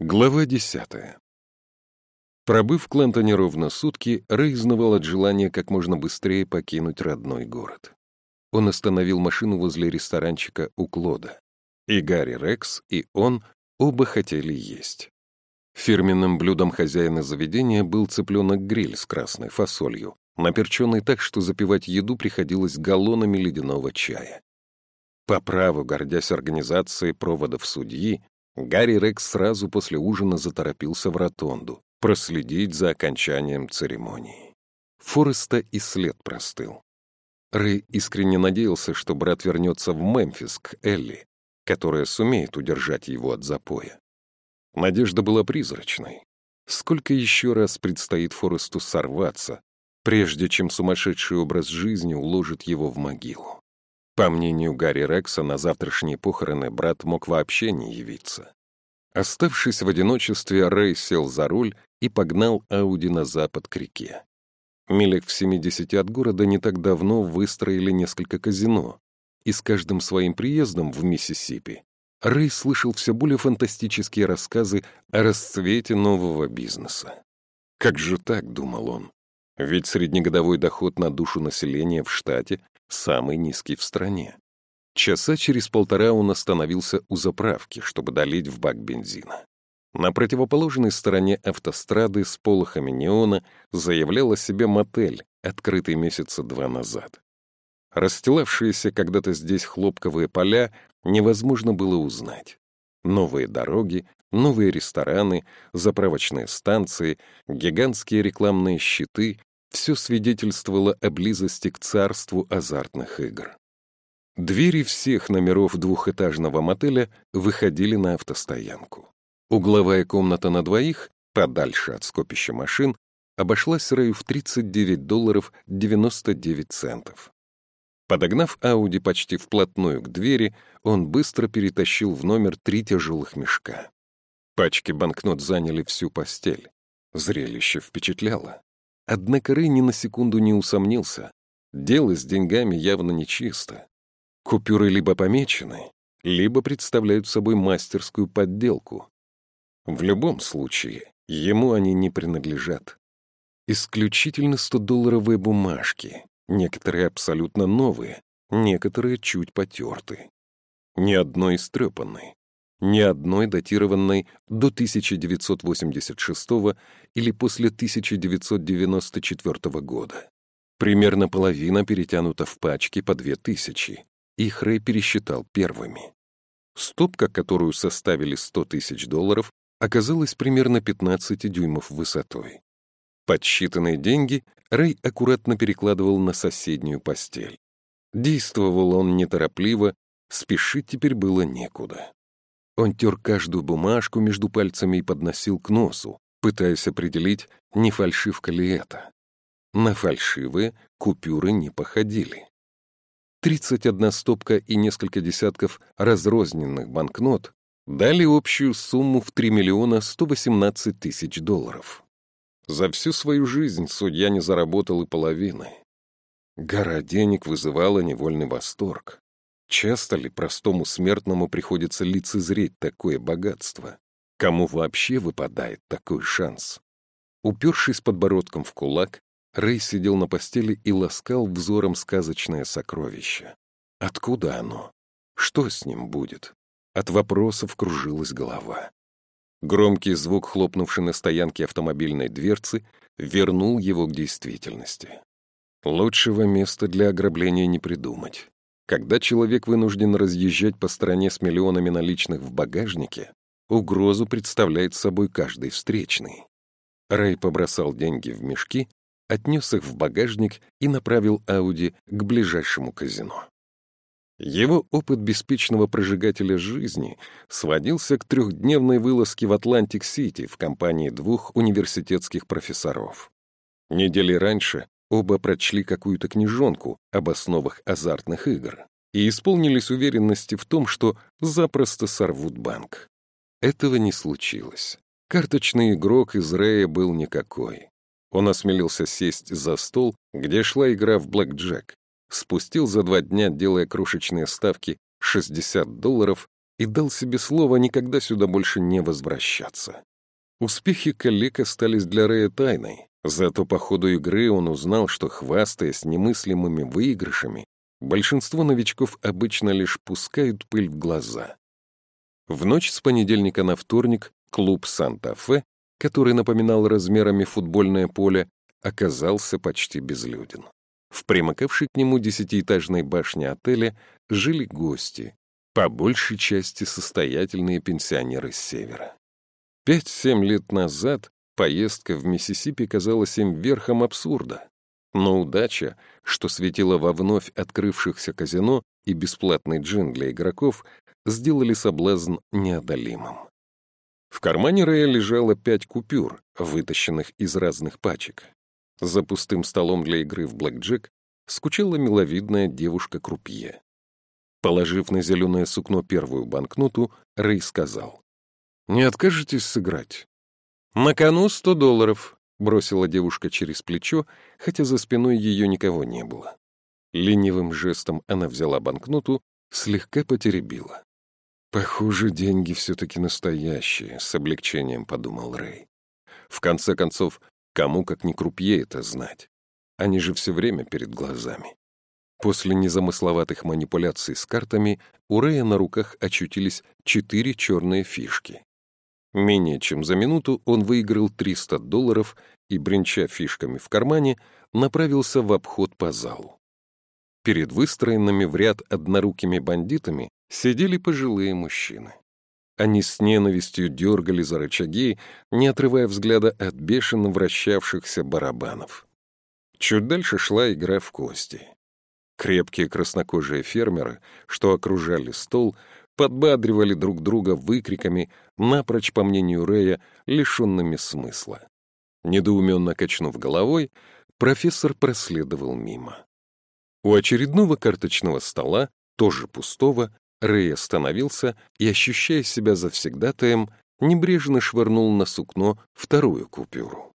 Глава десятая. Пробыв в Клентоне ровно сутки, Рэй изнывал от желания как можно быстрее покинуть родной город. Он остановил машину возле ресторанчика у Клода. И Гарри Рекс, и он оба хотели есть. Фирменным блюдом хозяина заведения был цыпленок-гриль с красной фасолью, наперченный так, что запивать еду приходилось галлонами ледяного чая. По праву, гордясь организацией проводов судьи, Гарри Рекс сразу после ужина заторопился в ротонду, проследить за окончанием церемонии. Фореста и след простыл. Рэй искренне надеялся, что брат вернется в Мемфис к Элли, которая сумеет удержать его от запоя. Надежда была призрачной. Сколько еще раз предстоит Форесту сорваться, прежде чем сумасшедший образ жизни уложит его в могилу? По мнению Гарри Рекса, на завтрашние похороны брат мог вообще не явиться. Оставшись в одиночестве, Рэй сел за руль и погнал Ауди на запад к реке. Милях в 70 от города не так давно выстроили несколько казино, и с каждым своим приездом в Миссисипи Рэй слышал все более фантастические рассказы о расцвете нового бизнеса. Как же так, думал он? Ведь среднегодовой доход на душу населения в штате самый низкий в стране. Часа через полтора он остановился у заправки, чтобы долить в бак бензина. На противоположной стороне автострады с полохами неона заявлял о себе мотель, открытый месяца два назад. Расстилавшиеся когда-то здесь хлопковые поля невозможно было узнать. Новые дороги, новые рестораны, заправочные станции, гигантские рекламные щиты все свидетельствовало о близости к царству азартных игр. Двери всех номеров двухэтажного мотеля выходили на автостоянку. Угловая комната на двоих, подальше от скопища машин, обошлась Рэю в 39 долларов 99 центов. Подогнав Ауди почти вплотную к двери, он быстро перетащил в номер три тяжелых мешка. Пачки банкнот заняли всю постель. Зрелище впечатляло. Однако Рэй ни на секунду не усомнился. Дело с деньгами явно нечисто. Купюры либо помечены, либо представляют собой мастерскую подделку. В любом случае, ему они не принадлежат. Исключительно 100-долларовые бумажки, некоторые абсолютно новые, некоторые чуть потертые. Ни одной истрепанной, ни одной датированной до 1986 или после 1994 года. Примерно половина перетянута в пачки по 2000. Их Рэй пересчитал первыми. Стопка, которую составили 100 тысяч долларов, оказалась примерно 15 дюймов высотой. Подсчитанные деньги Рэй аккуратно перекладывал на соседнюю постель. Действовал он неторопливо, спешить теперь было некуда. Он тер каждую бумажку между пальцами и подносил к носу, пытаясь определить, не фальшивка ли это. На фальшивые купюры не походили. 31 стопка и несколько десятков разрозненных банкнот дали общую сумму в 3 миллиона 118 тысяч долларов. За всю свою жизнь судья не заработал и половины. Гора денег вызывала невольный восторг. Часто ли простому смертному приходится лицезреть такое богатство? Кому вообще выпадает такой шанс? Упершись подбородком в кулак, Рэй сидел на постели и ласкал взором сказочное сокровище. Откуда оно? Что с ним будет? От вопросов кружилась голова. Громкий звук, хлопнувший на стоянке автомобильной дверцы, вернул его к действительности. Лучшего места для ограбления не придумать. Когда человек вынужден разъезжать по стране с миллионами наличных в багажнике, угрозу представляет собой каждый встречный. Рэй побросал деньги в мешки, отнес их в багажник и направил Ауди к ближайшему казино. Его опыт беспечного прожигателя жизни сводился к трехдневной вылазке в Атлантик-Сити в компании двух университетских профессоров. Неделей раньше Оба прочли какую-то книжонку об основах азартных игр и исполнились уверенности в том, что запросто сорвут банк. Этого не случилось. Карточный игрок из Рэя был никакой. Он осмелился сесть за стол, где шла игра в блэкджек, спустил за два дня, делая крошечные ставки, 60 долларов и дал себе слово никогда сюда больше не возвращаться. Успехи коллег остались для Рэя тайной, зато по ходу игры он узнал, что, хвастаясь немыслимыми выигрышами, большинство новичков обычно лишь пускают пыль в глаза. В ночь с понедельника на вторник клуб «Санта-Фе», который напоминал размерами футбольное поле, оказался почти безлюден. В примыкавшей к нему десятиэтажной башне отеля жили гости, по большей части состоятельные пенсионеры с севера. Пять-семь лет назад поездка в Миссисипи казалась им верхом абсурда. Но удача, что светила во вновь открывшихся казино и бесплатный джин для игроков, сделали соблазн неодолимым. В кармане Рэя лежало пять купюр, вытащенных из разных пачек. За пустым столом для игры в блэкджек скучала миловидная девушка-крупье. Положив на зеленое сукно первую банкноту, Рэй сказал. «Не откажетесь сыграть?» «На кону сто долларов», — бросила девушка через плечо, хотя за спиной ее никого не было. Ленивым жестом она взяла банкноту, слегка потеребила. «Похоже, деньги все-таки настоящие», — с облегчением подумал Рэй. «В конце концов, кому как ни крупье это знать? Они же все время перед глазами». После незамысловатых манипуляций с картами у Рэя на руках очутились четыре черные фишки. Менее чем за минуту он выиграл 300 долларов и, бренча фишками в кармане, направился в обход по залу. Перед выстроенными в ряд однорукими бандитами сидели пожилые мужчины. Они с ненавистью дергали за рычаги, не отрывая взгляда от бешено вращавшихся барабанов. Чуть дальше шла игра в кости. Крепкие краснокожие фермеры, что окружали стол, подбадривали друг друга выкриками, напрочь, по мнению Рэя, лишенными смысла. Недоуменно качнув головой, профессор проследовал мимо. У очередного карточного стола, тоже пустого, Рэй остановился и, ощущая себя завсегдатаем, небрежно швырнул на сукно вторую купюру.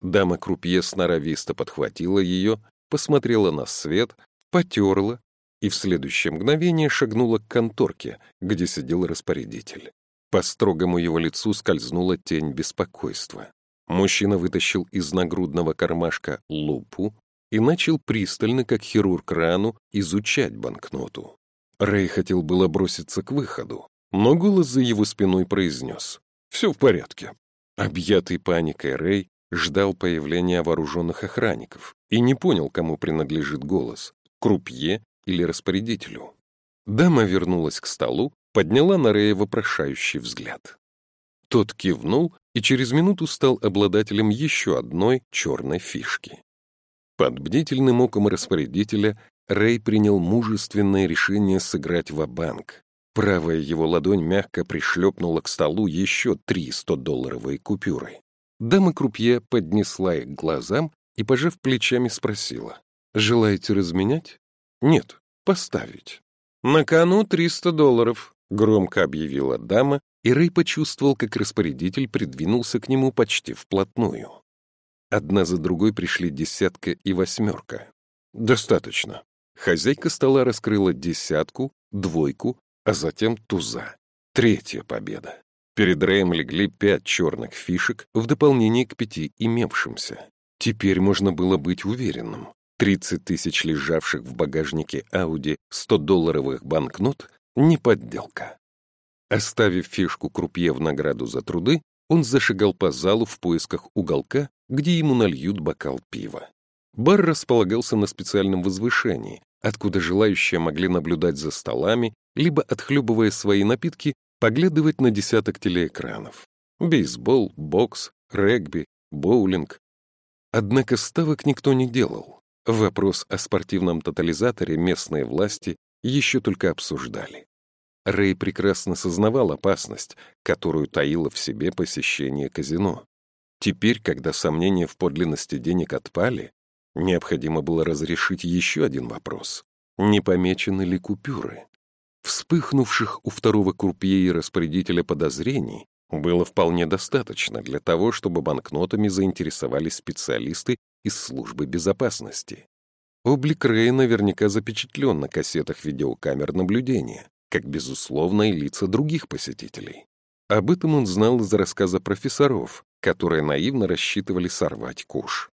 Дама крупье сноровисто подхватила ее, посмотрела на свет, потерла и в следующее мгновение шагнула к конторке, где сидел распорядитель. По строгому его лицу скользнула тень беспокойства. Мужчина вытащил из нагрудного кармашка лупу и начал пристально, как хирург рану, изучать банкноту. Рэй хотел было броситься к выходу, но голос за его спиной произнес «Все в порядке». Объятый паникой Рэй ждал появления вооруженных охранников и не понял, кому принадлежит голос — крупье или распорядителю. Дама вернулась к столу, подняла на Рея вопрошающий взгляд. Тот кивнул и через минуту стал обладателем еще одной черной фишки. Под бдительным оком распорядителя Рэй принял мужественное решение сыграть в банк Правая его ладонь мягко пришлепнула к столу еще три 100-долларовые купюры. Дама крупье поднесла их к глазам и, пожав плечами, спросила. «Желаете разменять?» Нет, поставить. На кону 300 долларов, громко объявила дама, и Рэй почувствовал, как распорядитель придвинулся к нему почти вплотную. Одна за другой пришли десятка и восьмерка. Достаточно. Хозяйка стола раскрыла десятку, двойку, а затем туза. Третья победа. Перед Рэем легли пять черных фишек в дополнение к пяти имевшимся. Теперь можно было быть уверенным. 30 тысяч лежавших в багажнике Ауди 100-долларовых банкнот — не подделка. Оставив фишку крупье в награду за труды, он зашагал по залу в поисках уголка, где ему нальют бокал пива. Бар располагался на специальном возвышении, откуда желающие могли наблюдать за столами, либо, отхлебывая свои напитки, поглядывать на десяток телеэкранов. Бейсбол, бокс, регби, боулинг. Однако ставок никто не делал. Вопрос о спортивном тотализаторе местные власти еще только обсуждали. Рэй прекрасно сознавал опасность, которую таило в себе посещение казино. Теперь, когда сомнения в подлинности денег отпали, необходимо было разрешить еще один вопрос. Не помечены ли купюры? Вспыхнувших у второго крупье и распорядителя подозрений было вполне достаточно для того, чтобы банкнотами заинтересовались специалисты из службы безопасности. Облик Рэя наверняка запечатлен на кассетах видеокамер наблюдения. как, безусловно, и лица других посетителей. Об этом он знал из рассказа профессоров, которые наивно рассчитывали сорвать куш.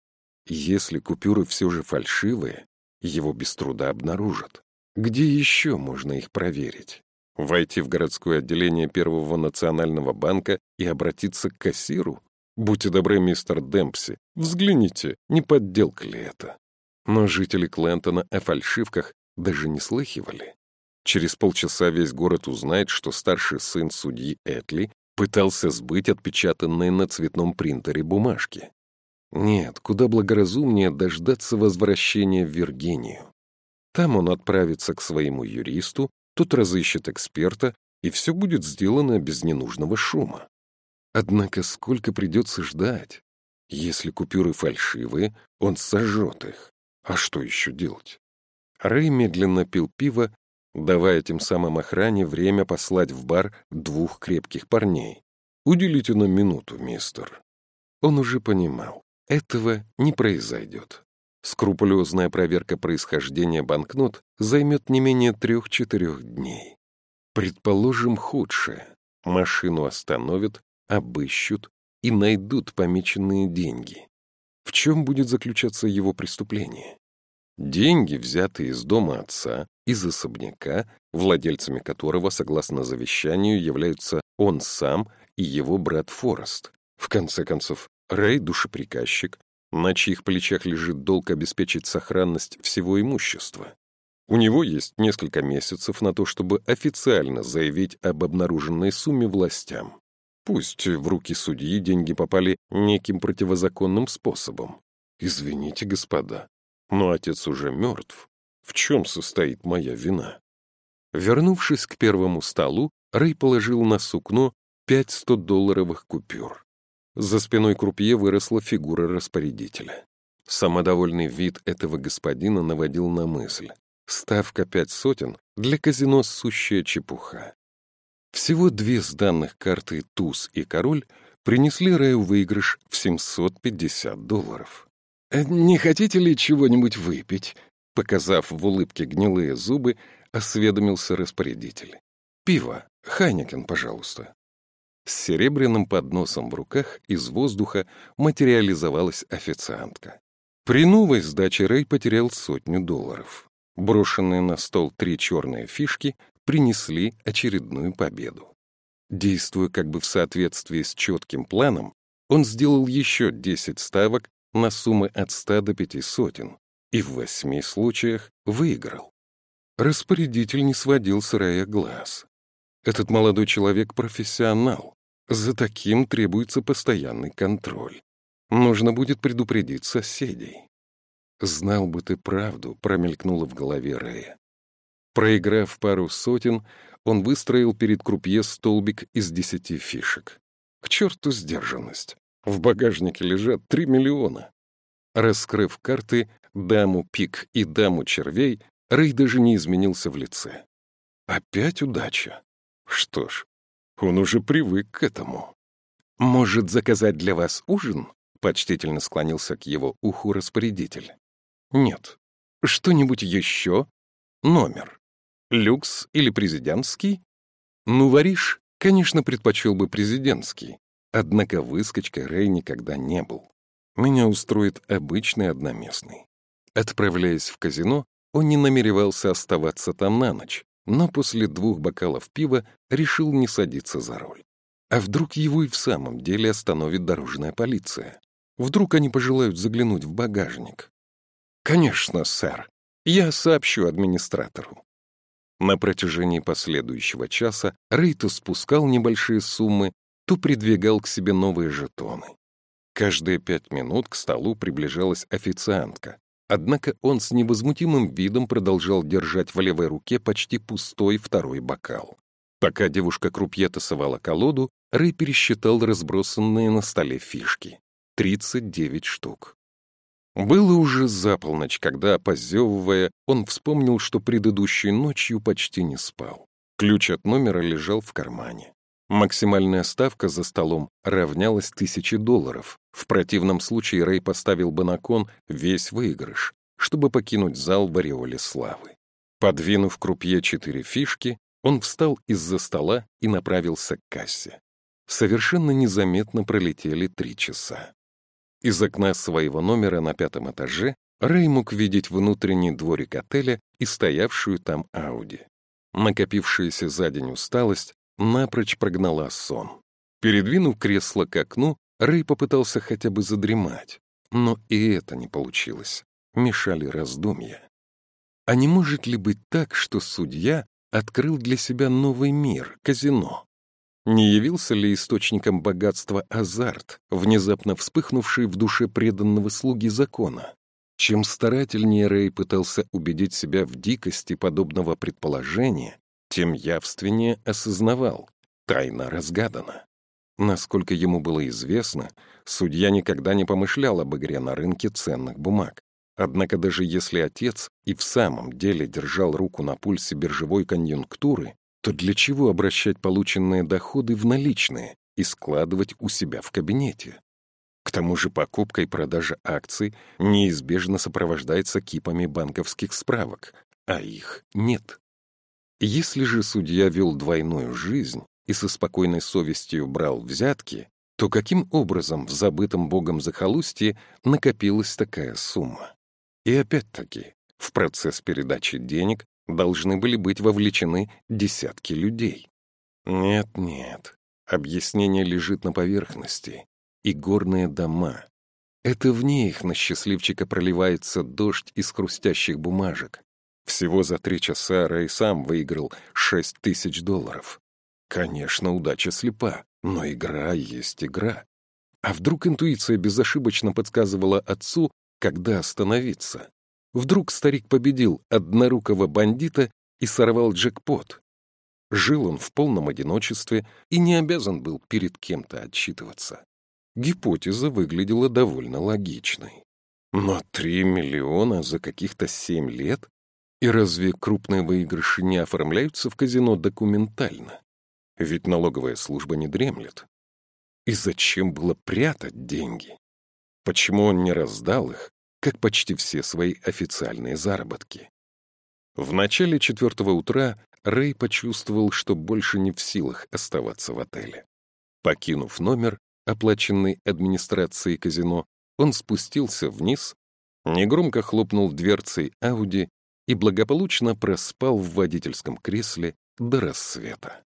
Если купюры все же фальшивые, его без труда обнаружат. Где еще можно их проверить? Войти в городское отделение Первого национального банка и обратиться к кассиру? Будьте добры, мистер Демпси, взгляните, не подделка ли это? Но жители Клентона о фальшивках даже не слыхивали. Через полчаса весь город узнает, что старший сын судьи Этли пытался сбыть отпечатанные на цветном принтере бумажки. Нет, куда благоразумнее дождаться возвращения в Виргинию. Там он отправится к своему юристу, тот разыщет эксперта, и все будет сделано без ненужного шума. Однако сколько придется ждать? Если купюры фальшивые, он сожжет их. А что еще делать? Рэй медленно пил пиво, давая тем самым охране время послать в бар двух крепких парней. «Уделите нам минуту, мистер». Он уже понимал, этого не произойдет. Скрупулезная проверка происхождения банкнот займет не менее трех-четырех дней. Предположим худшее. Машину остановят, обыщут и найдут помеченные деньги. В чем будет заключаться его преступление? Деньги, взятые из дома отца, из особняка, владельцами которого, согласно завещанию, являются он сам и его брат Форест. В конце концов, Рэй — душеприказчик, на чьих плечах лежит долг обеспечить сохранность всего имущества. У него есть несколько месяцев на то, чтобы официально заявить об обнаруженной сумме властям. Пусть в руки судьи деньги попали неким противозаконным способом. Извините, господа, но отец уже мертв. В чем состоит моя вина? Вернувшись к первому столу, Рэй положил на сукно пять сто-долларовых купюр. За спиной крупье выросла фигура распорядителя. Самодовольный вид этого господина наводил на мысль. Ставка пять сотен для казино сущая чепуха. Всего две сданных карты «Туз» и «Король» принесли Рэю выигрыш в 750 долларов. «Э, «Не хотите ли чего-нибудь выпить?» Показав в улыбке гнилые зубы, осведомился распорядитель. «Пиво, Хайникен, пожалуйста». С серебряным подносом в руках из воздуха материализовалась официантка. При новой сдаче Рэй потерял сотню долларов. Брошенные на стол три черные фишки принесли очередную победу. Действуя как бы в соответствии с четким планом, он сделал еще 10 ставок на суммы от 100 до 5 сотен и в восьми случаях выиграл. Распорядитель не сводил с Рэя глаз. Этот молодой человек — профессионал. За таким требуется постоянный контроль. Нужно будет предупредить соседей. «Знал бы ты правду», — промелькнуло в голове Рэя. Проиграв пару сотен, он выстроил перед крупье столбик из десяти фишек. К черту сдержанность. В багажнике лежат три миллиона. Раскрыв карты, даму пик и даму червей, Рэй даже не изменился в лице. Опять удача. Что ж, он уже привык к этому. «Может, заказать для вас ужин?» — почтительно склонился к его уху распорядитель. «Нет. Что-нибудь еще? Номер. Люкс или президентский?» «Ну, варишь, конечно, предпочел бы президентский. Однако выскочкой Рэй никогда не был. Меня устроит обычный одноместный». Отправляясь в казино, он не намеревался оставаться там на ночь, но после двух бокалов пива решил не садиться за руль. А вдруг его и в самом деле остановит дорожная полиция? Вдруг они пожелают заглянуть в багажник? «Конечно, сэр. Я сообщу администратору». На протяжении последующего часа Рэй спускал небольшие суммы, то придвигал к себе новые жетоны. Каждые пять минут к столу приближалась официантка, Однако он с невозмутимым видом продолжал держать в левой руке почти пустой второй бокал. Пока девушка крупье тасовала колоду, Рэй пересчитал разбросанные на столе фишки. 39 штук. Было уже за полночь, когда, позевывая, он вспомнил, что предыдущей ночью почти не спал. Ключ от номера лежал в кармане. Максимальная ставка за столом равнялась тысяче долларов. В противном случае Рэй поставил бы на кон весь выигрыш, чтобы покинуть зал в ореоле славы. Подвинув крупье четыре фишки, Он встал из-за стола и направился к кассе. Совершенно незаметно пролетели три часа. Из окна своего номера на пятом этаже Рэй мог видеть внутренний дворик отеля и стоявшую там Ауди. Накопившаяся за день усталость напрочь прогнала сон. Передвинув кресло к окну, Рэй попытался хотя бы задремать, но и это не получилось. Мешали раздумья. А не может ли быть так, что судья открыл для себя новый мир, казино? Не явился ли источником богатства азарт, внезапно вспыхнувший в душе преданного слуги закона? Чем старательнее Рэй пытался убедить себя в дикости подобного предположения, тем явственнее осознавал — тайна разгадана. Насколько ему было известно, судья никогда не помышлял об игре на рынке ценных бумаг. Однако даже если отец и в самом деле держал руку на пульсе биржевой конъюнктуры, то для чего обращать полученные доходы в наличные и складывать у себя в кабинете? К тому же покупка и продажа акций неизбежно сопровождается кипами банковских справок, а их нет. Если же судья вел двойную жизнь и со спокойной совестью брал взятки, то каким образом в забытом богом захолустье накопилась такая сумма? И опять-таки, в процесс передачи денег должны были быть вовлечены десятки людей. Нет-нет, объяснение лежит на поверхности, и горные дома. Это в них на счастливчика проливается дождь из хрустящих бумажек. Всего за три часа Рэй сам выиграл шесть тысяч долларов. Конечно, удача слепа, но игра есть игра. А вдруг интуиция безошибочно подсказывала отцу, когда остановиться? Вдруг старик победил однорукого бандита и сорвал джекпот? Жил он в полном одиночестве и не обязан был перед кем-то отчитываться. Гипотеза выглядела довольно логичной. Но три миллиона за каких-то семь лет? И разве крупные выигрыши не оформляются в казино документально? Ведь налоговая служба не дремлет. И зачем было прятать деньги? Почему он не раздал их, как почти все свои официальные заработки? В начале четвертого утра Рэй почувствовал, что больше не в силах оставаться в отеле. Покинув номер, оплаченный администрацией казино, он спустился вниз, негромко хлопнул дверцей Ауди и благополучно проспал в водительском кресле до рассвета.